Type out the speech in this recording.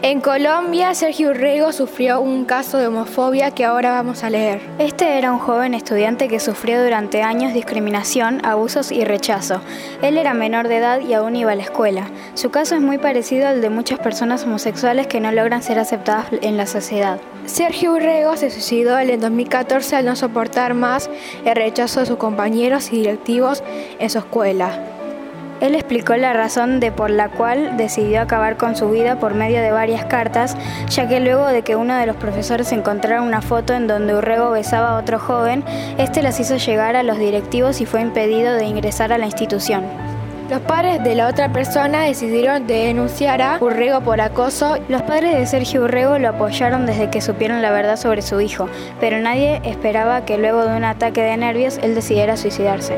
En Colombia, Sergio Urrego sufrió un caso de homofobia que ahora vamos a leer. Este era un joven estudiante que sufrió durante años discriminación, abusos y rechazo. Él era menor de edad y aún iba a la escuela. Su caso es muy parecido al de muchas personas homosexuales que no logran ser aceptadas en la sociedad. Sergio Urrego se suicidó en 2014 al no soportar más el rechazo de sus compañeros y directivos en su escuela. Él explicó la razón de por la cual decidió acabar con su vida por medio de varias cartas, ya que luego de que uno de los profesores encontrara una foto en donde Urrego besaba a otro joven, este las hizo llegar a los directivos y fue impedido de ingresar a la institución. Los padres de la otra persona decidieron denunciar a Urrego por acoso. Los padres de Sergio Urrego lo apoyaron desde que supieron la verdad sobre su hijo, pero nadie esperaba que luego de un ataque de nervios él decidiera suicidarse.